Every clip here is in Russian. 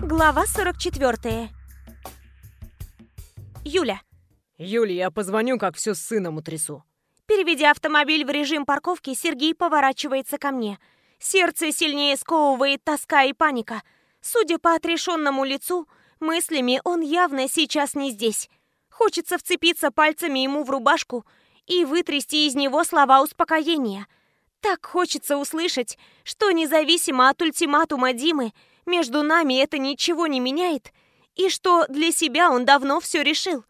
Глава 44. Юля. Юля, я позвоню, как все с сыном утрясу. Переведя автомобиль в режим парковки, Сергей поворачивается ко мне. Сердце сильнее сковывает тоска и паника. Судя по отрешенному лицу, мыслями он явно сейчас не здесь. Хочется вцепиться пальцами ему в рубашку и вытрясти из него слова успокоения. Так хочется услышать, что независимо от ультиматума Димы, между нами это ничего не меняет, и что для себя он давно все решил.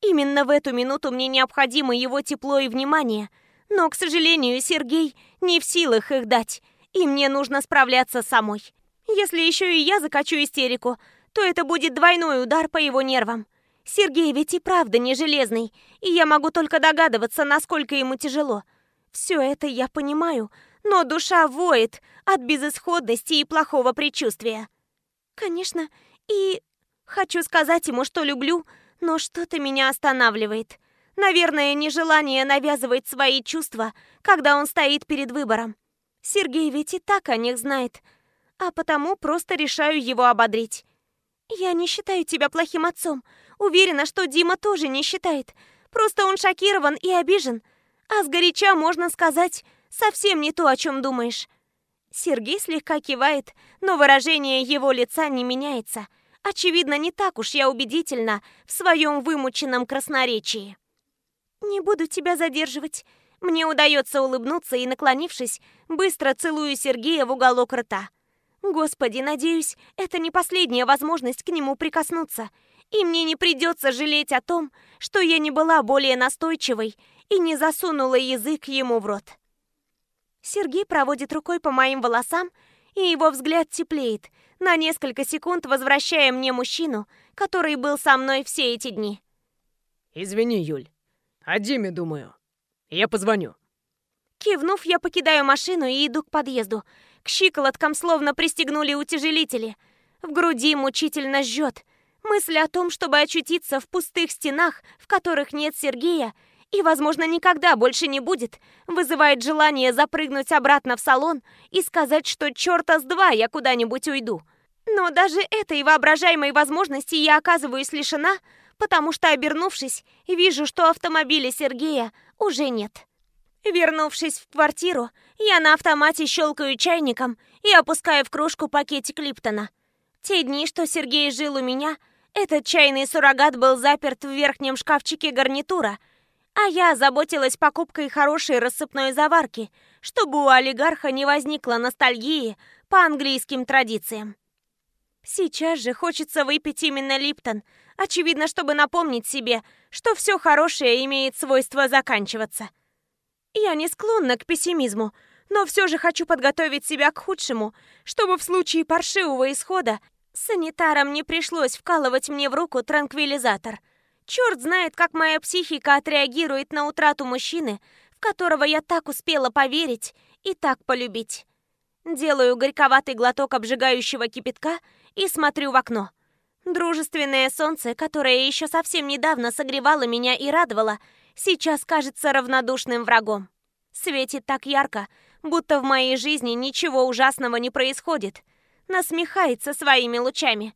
Именно в эту минуту мне необходимо его тепло и внимание, но, к сожалению, Сергей не в силах их дать, и мне нужно справляться самой. Если еще и я закачу истерику, то это будет двойной удар по его нервам. Сергей ведь и правда не железный, и я могу только догадываться, насколько ему тяжело. Все это я понимаю, но душа воет от безысходности и плохого предчувствия. Конечно, и хочу сказать ему, что люблю, но что-то меня останавливает. Наверное, нежелание навязывать свои чувства, когда он стоит перед выбором. Сергей ведь и так о них знает, а потому просто решаю его ободрить. «Я не считаю тебя плохим отцом. Уверена, что Дима тоже не считает. Просто он шокирован и обижен. А сгоряча можно сказать совсем не то, о чем думаешь». Сергей слегка кивает, но выражение его лица не меняется. Очевидно, не так уж я убедительна в своем вымученном красноречии. «Не буду тебя задерживать». Мне удается улыбнуться и, наклонившись, быстро целую Сергея в уголок рта. Господи, надеюсь, это не последняя возможность к нему прикоснуться, и мне не придется жалеть о том, что я не была более настойчивой и не засунула язык ему в рот. Сергей проводит рукой по моим волосам, и его взгляд теплеет, на несколько секунд возвращая мне мужчину, который был со мной все эти дни. «Извини, Юль. О Диме думаю. Я позвоню». Кивнув, я покидаю машину и иду к подъезду. К щиколоткам словно пристегнули утяжелители. В груди мучительно жжет. Мысль о том, чтобы очутиться в пустых стенах, в которых нет Сергея, и, возможно, никогда больше не будет, вызывает желание запрыгнуть обратно в салон и сказать, что черта с два я куда-нибудь уйду. Но даже этой воображаемой возможности я оказываюсь лишена, потому что, обернувшись, вижу, что автомобиля Сергея уже нет. Вернувшись в квартиру, я на автомате щелкаю чайником и опускаю в кружку пакетик Липтона. Те дни, что Сергей жил у меня, этот чайный суррогат был заперт в верхнем шкафчике гарнитура, а я заботилась покупкой хорошей рассыпной заварки, чтобы у олигарха не возникло ностальгии по английским традициям. Сейчас же хочется выпить именно Липтон, очевидно, чтобы напомнить себе, что все хорошее имеет свойство заканчиваться. Я не склонна к пессимизму, но все же хочу подготовить себя к худшему, чтобы в случае паршивого исхода санитарам не пришлось вкалывать мне в руку транквилизатор. Черт знает, как моя психика отреагирует на утрату мужчины, в которого я так успела поверить и так полюбить. Делаю горьковатый глоток обжигающего кипятка и смотрю в окно. Дружественное солнце, которое еще совсем недавно согревало меня и радовало, сейчас кажется равнодушным врагом. Светит так ярко, будто в моей жизни ничего ужасного не происходит. Насмехается своими лучами.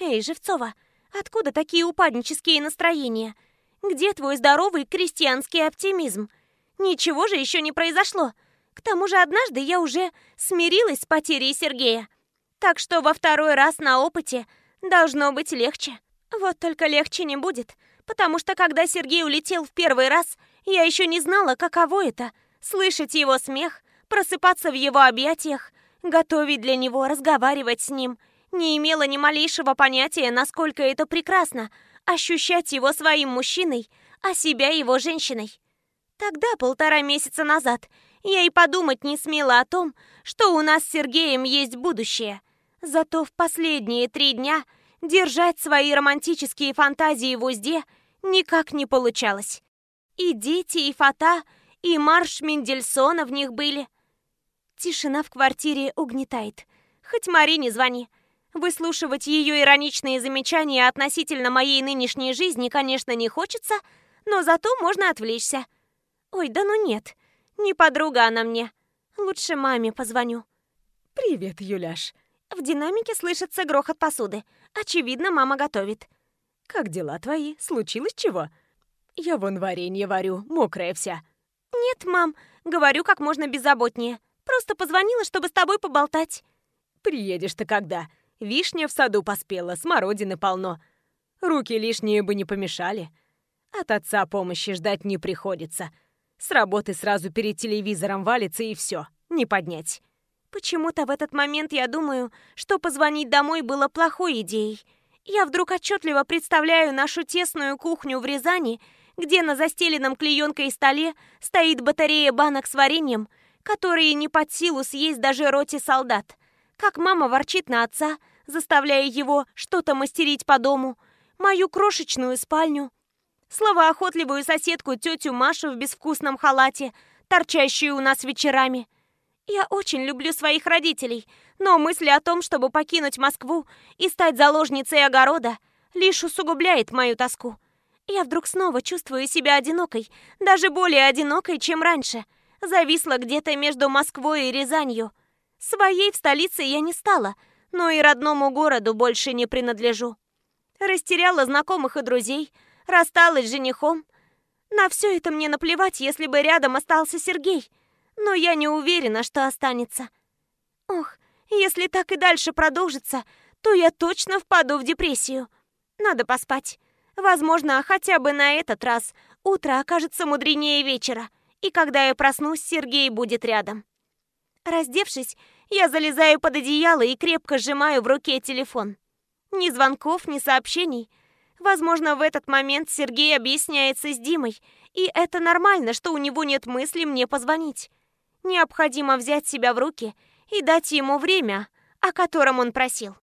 Эй, Живцова, откуда такие упаднические настроения? Где твой здоровый крестьянский оптимизм? Ничего же еще не произошло. К тому же однажды я уже смирилась с потерей Сергея. Так что во второй раз на опыте должно быть легче. Вот только легче не будет, потому что когда Сергей улетел в первый раз, я еще не знала, каково это — слышать его смех, просыпаться в его объятиях, готовить для него, разговаривать с ним. Не имела ни малейшего понятия, насколько это прекрасно — ощущать его своим мужчиной, а себя его женщиной. Тогда, полтора месяца назад, я и подумать не смела о том, что у нас с Сергеем есть будущее. Зато в последние три дня держать свои романтические фантазии в узде никак не получалось. И дети, и фата, и марш Мендельсона в них были. Тишина в квартире угнетает. Хоть Марине звони. Выслушивать ее ироничные замечания относительно моей нынешней жизни, конечно, не хочется, но зато можно отвлечься. Ой, да ну нет, не подруга она мне. Лучше маме позвоню. «Привет, Юляш!» В динамике слышится грохот посуды. Очевидно, мама готовит. «Как дела твои? Случилось чего?» «Я вон варенье варю, мокрая вся». «Нет, мам», — говорю как можно беззаботнее. «Просто позвонила, чтобы с тобой поболтать». «Приедешь-то когда? Вишня в саду поспела, смородины полно. Руки лишние бы не помешали. От отца помощи ждать не приходится. С работы сразу перед телевизором валится и все, не поднять». Почему-то в этот момент я думаю, что позвонить домой было плохой идеей. Я вдруг отчетливо представляю нашу тесную кухню в Рязани, где на застеленном клеенкой столе стоит батарея банок с вареньем, которые не под силу съесть даже роте солдат. Как мама ворчит на отца, заставляя его что-то мастерить по дому, мою крошечную спальню, словоохотливую соседку тетю Машу в безвкусном халате, торчащую у нас вечерами – я очень люблю своих родителей, но мысль о том, чтобы покинуть Москву и стать заложницей огорода, лишь усугубляет мою тоску. Я вдруг снова чувствую себя одинокой, даже более одинокой, чем раньше. Зависла где-то между Москвой и Рязанью. Своей в столице я не стала, но и родному городу больше не принадлежу. Растеряла знакомых и друзей, рассталась с женихом. На все это мне наплевать, если бы рядом остался Сергей но я не уверена, что останется. Ох, если так и дальше продолжится, то я точно впаду в депрессию. Надо поспать. Возможно, хотя бы на этот раз утро окажется мудренее вечера, и когда я проснусь, Сергей будет рядом. Раздевшись, я залезаю под одеяло и крепко сжимаю в руке телефон. Ни звонков, ни сообщений. Возможно, в этот момент Сергей объясняется с Димой, и это нормально, что у него нет мысли мне позвонить. Необходимо взять себя в руки и дать ему время, о котором он просил.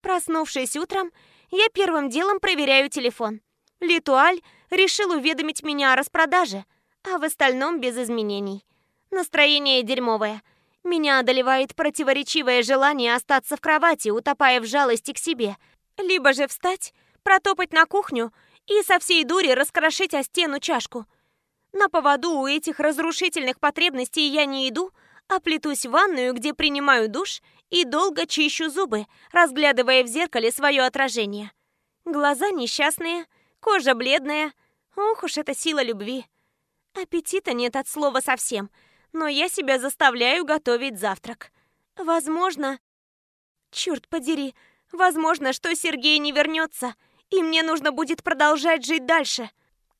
Проснувшись утром, я первым делом проверяю телефон. Литуаль решил уведомить меня о распродаже, а в остальном без изменений. Настроение дерьмовое. Меня одолевает противоречивое желание остаться в кровати, утопая в жалости к себе. Либо же встать, протопать на кухню и со всей дури раскрошить о стену чашку – на поводу у этих разрушительных потребностей я не иду, а плетусь в ванную, где принимаю душ и долго чищу зубы, разглядывая в зеркале свое отражение. Глаза несчастные, кожа бледная. Ох уж эта сила любви. Аппетита нет от слова совсем, но я себя заставляю готовить завтрак. Возможно... Черт подери, возможно, что Сергей не вернется, и мне нужно будет продолжать жить дальше.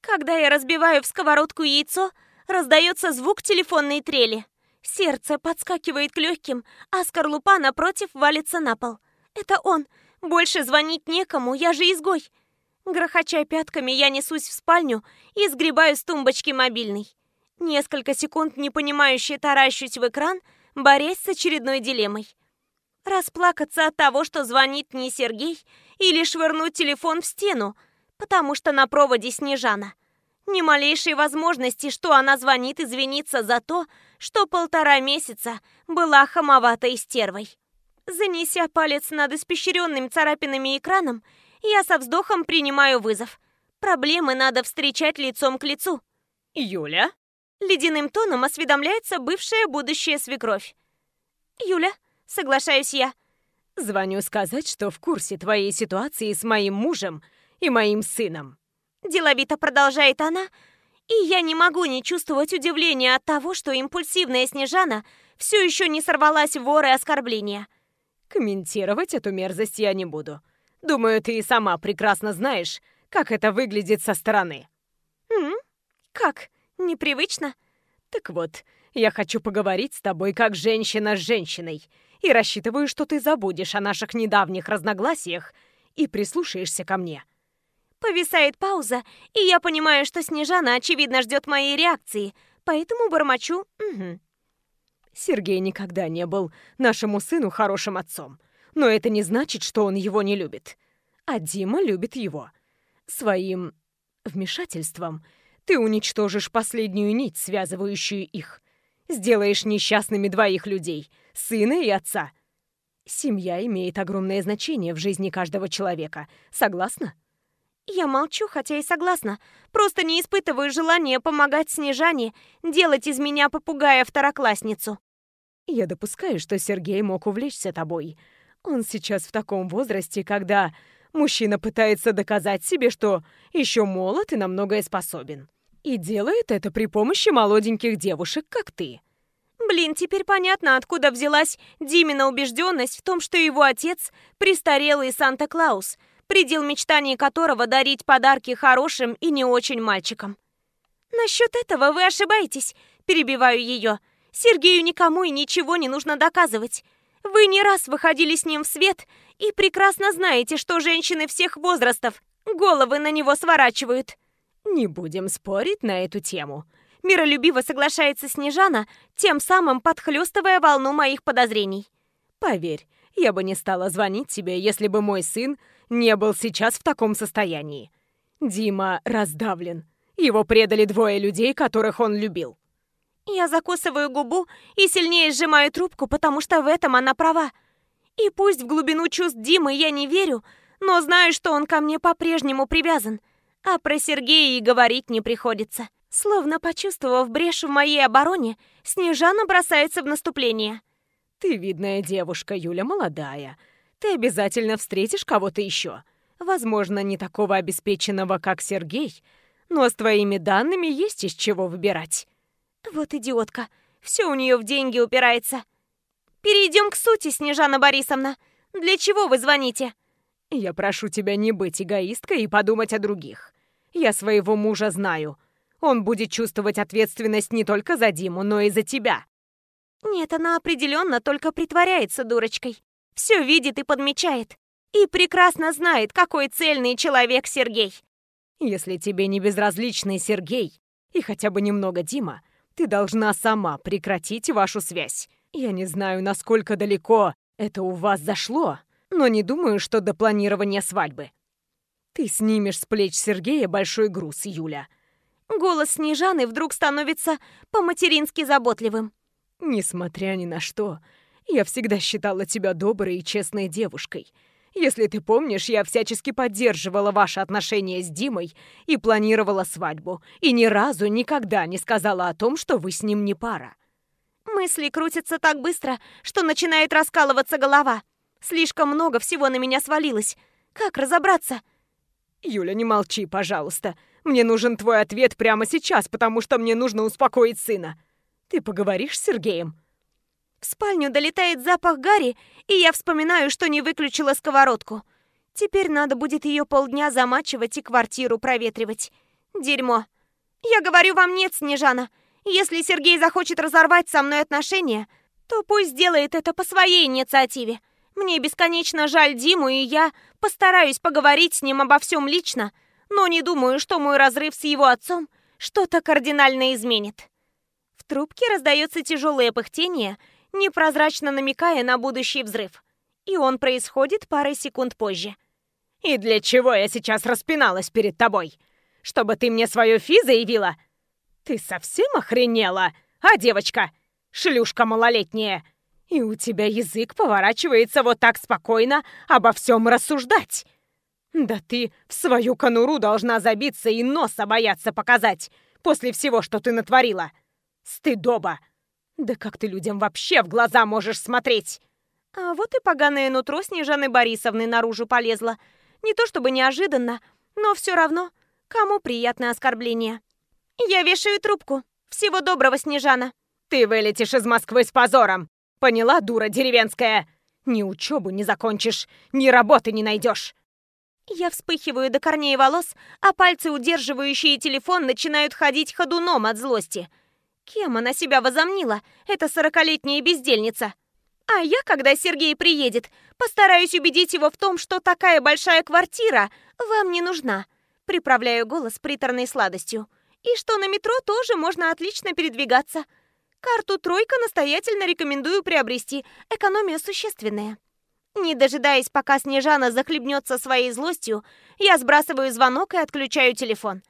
Когда я разбиваю в сковородку яйцо, раздается звук телефонной трели. Сердце подскакивает к легким, а скорлупа напротив валится на пол. Это он. Больше звонить некому, я же изгой. Грохоча пятками, я несусь в спальню и сгребаю с тумбочки мобильный. Несколько секунд непонимающе таращусь в экран, борясь с очередной дилеммой. Расплакаться от того, что звонит не Сергей, или швырнуть телефон в стену – потому что на проводе Снежана. Ни малейшей возможности, что она звонит извиниться за то, что полтора месяца была хамоватой стервой. Занеся палец над испещренным царапинами экраном, я со вздохом принимаю вызов. Проблемы надо встречать лицом к лицу. «Юля?» Ледяным тоном осведомляется бывшая будущая свекровь. «Юля?» — соглашаюсь я. «Звоню сказать, что в курсе твоей ситуации с моим мужем и моим сыном. Деловито продолжает она, и я не могу не чувствовать удивления от того, что импульсивная Снежана все еще не сорвалась в воры оскорбления. Комментировать эту мерзость я не буду. Думаю, ты и сама прекрасно знаешь, как это выглядит со стороны. М? Как? Непривычно? Так вот, я хочу поговорить с тобой как женщина с женщиной и рассчитываю, что ты забудешь о наших недавних разногласиях и прислушаешься ко мне. Повисает пауза, и я понимаю, что Снежана, очевидно, ждет моей реакции, поэтому бормочу «угу». Сергей никогда не был нашему сыну хорошим отцом, но это не значит, что он его не любит. А Дима любит его. Своим вмешательством ты уничтожишь последнюю нить, связывающую их. Сделаешь несчастными двоих людей, сына и отца. Семья имеет огромное значение в жизни каждого человека. Согласна? Я молчу, хотя и согласна. Просто не испытываю желания помогать Снежане делать из меня попугая-второклассницу. Я допускаю, что Сергей мог увлечься тобой. Он сейчас в таком возрасте, когда мужчина пытается доказать себе, что еще молод и на многое способен. И делает это при помощи молоденьких девушек, как ты. Блин, теперь понятно, откуда взялась Димина убежденность в том, что его отец – престарелый Санта-Клаус, предел мечтаний которого дарить подарки хорошим и не очень мальчикам. «Насчет этого вы ошибаетесь», – перебиваю ее. «Сергею никому и ничего не нужно доказывать. Вы не раз выходили с ним в свет и прекрасно знаете, что женщины всех возрастов головы на него сворачивают». «Не будем спорить на эту тему», Миролюбиво соглашается Снежана, тем самым подхлёстывая волну моих подозрений. «Поверь, я бы не стала звонить тебе, если бы мой сын не был сейчас в таком состоянии. Дима раздавлен. Его предали двое людей, которых он любил». Я закусываю губу и сильнее сжимаю трубку, потому что в этом она права. И пусть в глубину чувств Димы я не верю, но знаю, что он ко мне по-прежнему привязан. А про Сергея и говорить не приходится. Словно почувствовав брешь в моей обороне, Снежана бросается в наступление. «Ты видная девушка, Юля, молодая. Ты обязательно встретишь кого-то еще. Возможно, не такого обеспеченного, как Сергей, но с твоими данными есть из чего выбирать». Вот идиотка. Все у нее в деньги упирается. Перейдем к сути, Снежана Борисовна. Для чего вы звоните? Я прошу тебя не быть эгоисткой и подумать о других. Я своего мужа знаю. Он будет чувствовать ответственность не только за Диму, но и за тебя. Нет, она определенно только притворяется дурочкой. Все видит и подмечает. И прекрасно знает, какой цельный человек Сергей. Если тебе не безразличный Сергей и хотя бы немного Дима, ты должна сама прекратить вашу связь. Я не знаю, насколько далеко это у вас зашло, но не думаю, что до планирования свадьбы. Ты снимешь с плеч Сергея большой груз, Юля. Голос Снежаны вдруг становится по-матерински заботливым. Несмотря ни на что, я всегда считала тебя доброй и честной девушкой. Если ты помнишь, я всячески поддерживала ваши отношения с Димой и планировала свадьбу, и ни разу никогда не сказала о том, что вы с ним не пара. Мысли крутятся так быстро, что начинает раскалываться голова. Слишком много всего на меня свалилось. Как разобраться? Юля, не молчи, пожалуйста. Мне нужен твой ответ прямо сейчас, потому что мне нужно успокоить сына. Ты поговоришь с Сергеем? В спальню долетает запах Гарри, и я вспоминаю, что не выключила сковородку. Теперь надо будет ее полдня замачивать и квартиру проветривать. Дерьмо. Я говорю вам нет, Снежана. Если Сергей захочет разорвать со мной отношения, то пусть сделает это по своей инициативе. Мне бесконечно жаль Диму, и я постараюсь поговорить с ним обо всем лично, но не думаю, что мой разрыв с его отцом что-то кардинально изменит. В трубке раздается тяжелое пыхтение, непрозрачно намекая на будущий взрыв. И он происходит парой секунд позже. «И для чего я сейчас распиналась перед тобой? Чтобы ты мне свое фи заявила? Ты совсем охренела, а, девочка? Шлюшка малолетняя!» И у тебя язык поворачивается вот так спокойно обо всем рассуждать. Да ты в свою конуру должна забиться и носа бояться показать после всего, что ты натворила. Стыдоба! Да как ты людям вообще в глаза можешь смотреть? А вот и поганое нутро Снежаны Борисовны наружу полезло. Не то чтобы неожиданно, но все равно, кому приятное оскорбление. Я вешаю трубку. Всего доброго, Снежана. Ты вылетишь из Москвы с позором. Поняла, дура деревенская? Ни учебу не закончишь, ни работы не найдешь. Я вспыхиваю до корней волос, а пальцы, удерживающие телефон, начинают ходить ходуном от злости. Кем она себя возомнила, эта сорокалетняя бездельница? А я, когда Сергей приедет, постараюсь убедить его в том, что такая большая квартира вам не нужна. Приправляю голос приторной сладостью. И что на метро тоже можно отлично передвигаться. Карту «Тройка» настоятельно рекомендую приобрести. Экономия существенная. Не дожидаясь, пока Снежана захлебнется своей злостью, я сбрасываю звонок и отключаю телефон.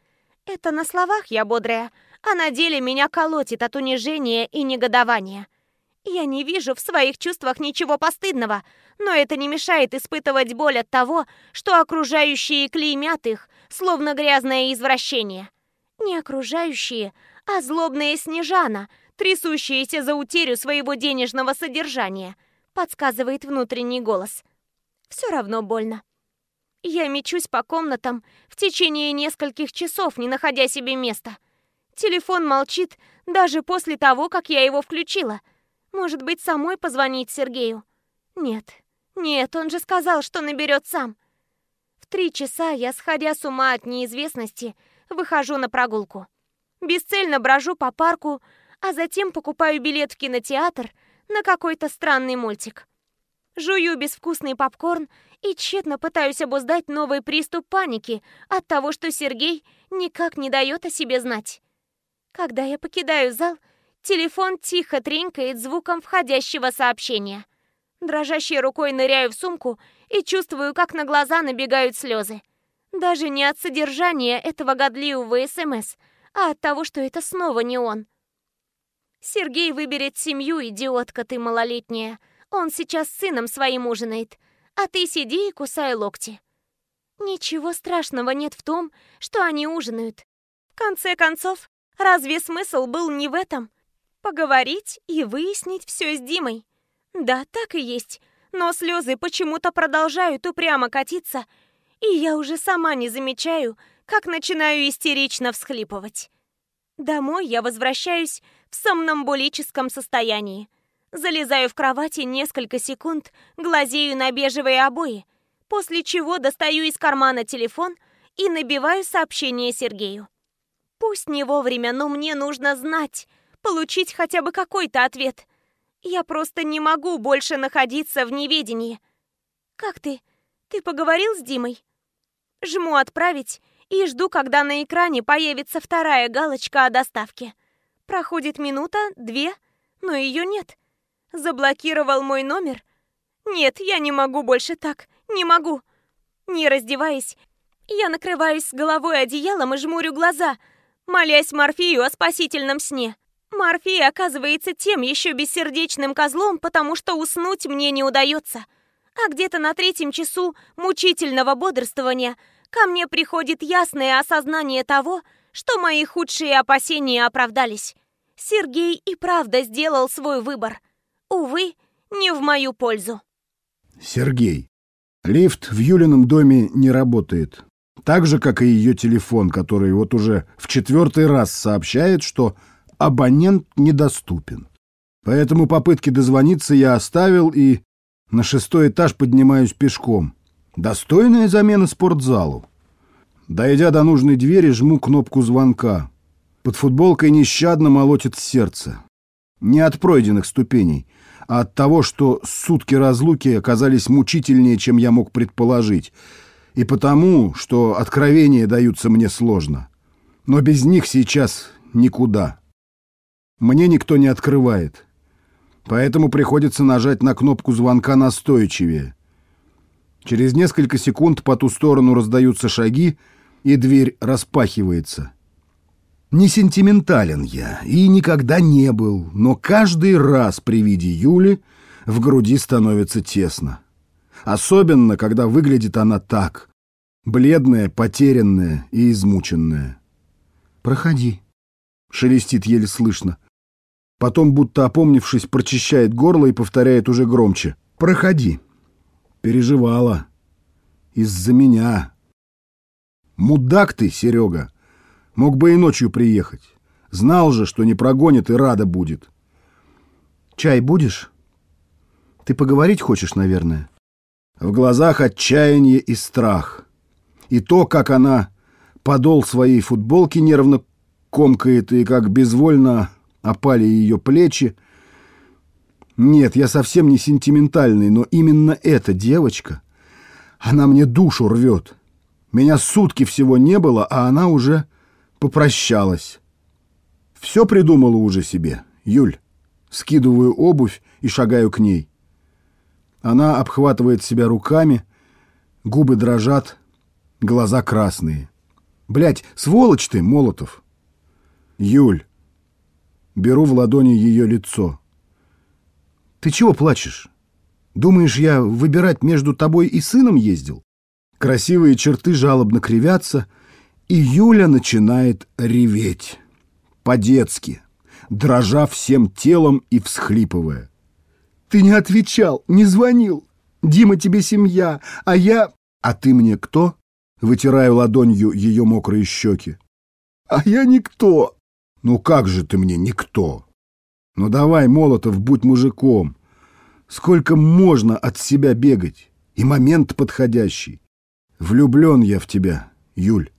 Это на словах я бодрая, а на деле меня колотит от унижения и негодования. Я не вижу в своих чувствах ничего постыдного, но это не мешает испытывать боль от того, что окружающие клеймят их, словно грязное извращение. Не окружающие, а злобная Снежана — трясущаяся за утерю своего денежного содержания. подсказывает внутренний голос. Все равно больно. Я мечусь по комнатам в течение нескольких часов, не находя себе места. Телефон молчит даже после того, как я его включила. Может быть, самой позвонить Сергею? Нет, нет, он же сказал, что наберет сам. В три часа я, сходя с ума от неизвестности, выхожу на прогулку. Бесцельно брожу по парку, а затем покупаю билет в кинотеатр на какой-то странный мультик. Жую безвкусный попкорн и тщетно пытаюсь обуздать новый приступ паники от того, что Сергей никак не дает о себе знать. Когда я покидаю зал, телефон тихо тренькает звуком входящего сообщения. Дрожащей рукой ныряю в сумку и чувствую, как на глаза набегают слезы. Даже не от содержания этого годливого СМС, а от того, что это снова не он. Сергей выберет семью, идиотка ты малолетняя. Он сейчас с сыном своим ужинает, а ты сиди и кусай локти. Ничего страшного нет в том, что они ужинают. В конце концов, разве смысл был не в этом? Поговорить и выяснить все с Димой. Да, так и есть. Но слезы почему-то продолжают упрямо катиться, и я уже сама не замечаю, как начинаю истерично всхлипывать. Домой я возвращаюсь в сомнамбулическом состоянии. Залезаю в кровати несколько секунд, глазею на бежевые обои, после чего достаю из кармана телефон и набиваю сообщение Сергею. Пусть не вовремя, но мне нужно знать, получить хотя бы какой-то ответ. Я просто не могу больше находиться в неведении. Как ты? Ты поговорил с Димой? Жму «Отправить» и жду, когда на экране появится вторая галочка о доставке. Проходит минута, две, но ее нет. Заблокировал мой номер? Нет, я не могу больше так, не могу. Не раздеваясь, я накрываюсь головой одеялом и жмурю глаза, молясь Морфею о спасительном сне. Морфей оказывается тем еще бессердечным козлом, потому что уснуть мне не удается. А где-то на третьем часу мучительного бодрствования ко мне приходит ясное осознание того, что мои худшие опасения оправдались. Сергей и правда сделал свой выбор. Увы, не в мою пользу. Сергей. Лифт в Юлином доме не работает. Так же, как и ее телефон, который вот уже в четвертый раз сообщает, что абонент недоступен. Поэтому попытки дозвониться я оставил и на шестой этаж поднимаюсь пешком. Достойная замена спортзалу. Дойдя до нужной двери, жму кнопку звонка. Под футболкой нещадно молотит сердце. Не от пройденных ступеней, а от того, что сутки разлуки оказались мучительнее, чем я мог предположить, и потому, что откровения даются мне сложно. Но без них сейчас никуда. Мне никто не открывает. Поэтому приходится нажать на кнопку звонка настойчивее. Через несколько секунд по ту сторону раздаются шаги, и дверь распахивается. Не сентиментален я и никогда не был, но каждый раз при виде Юли в груди становится тесно. Особенно, когда выглядит она так. Бледная, потерянная и измученная. «Проходи», — шелестит еле слышно. Потом, будто опомнившись, прочищает горло и повторяет уже громче. «Проходи». Переживала. Из-за меня. Мудак ты, Серега. Мог бы и ночью приехать. Знал же, что не прогонит и рада будет. Чай будешь? Ты поговорить хочешь, наверное? В глазах отчаяние и страх. И то, как она подол своей футболки нервно комкает и как безвольно опали ее плечи. Нет, я совсем не сентиментальный, но именно эта девочка, она мне душу рвет. Меня сутки всего не было, а она уже попрощалась. Все придумала уже себе, Юль. Скидываю обувь и шагаю к ней. Она обхватывает себя руками, губы дрожат, глаза красные. Блять, сволочь ты, Молотов. Юль. Беру в ладони ее лицо. Ты чего плачешь? Думаешь, я выбирать между тобой и сыном ездил? Красивые черты жалобно кривятся, и Юля начинает реветь. По-детски, дрожа всем телом и всхлипывая. Ты не отвечал, не звонил. Дима тебе семья, а я... А ты мне кто? Вытираю ладонью ее мокрые щеки. А я никто. Ну как же ты мне никто? Ну давай, Молотов, будь мужиком. Сколько можно от себя бегать? И момент подходящий. Влюблен я в тебя, Юль.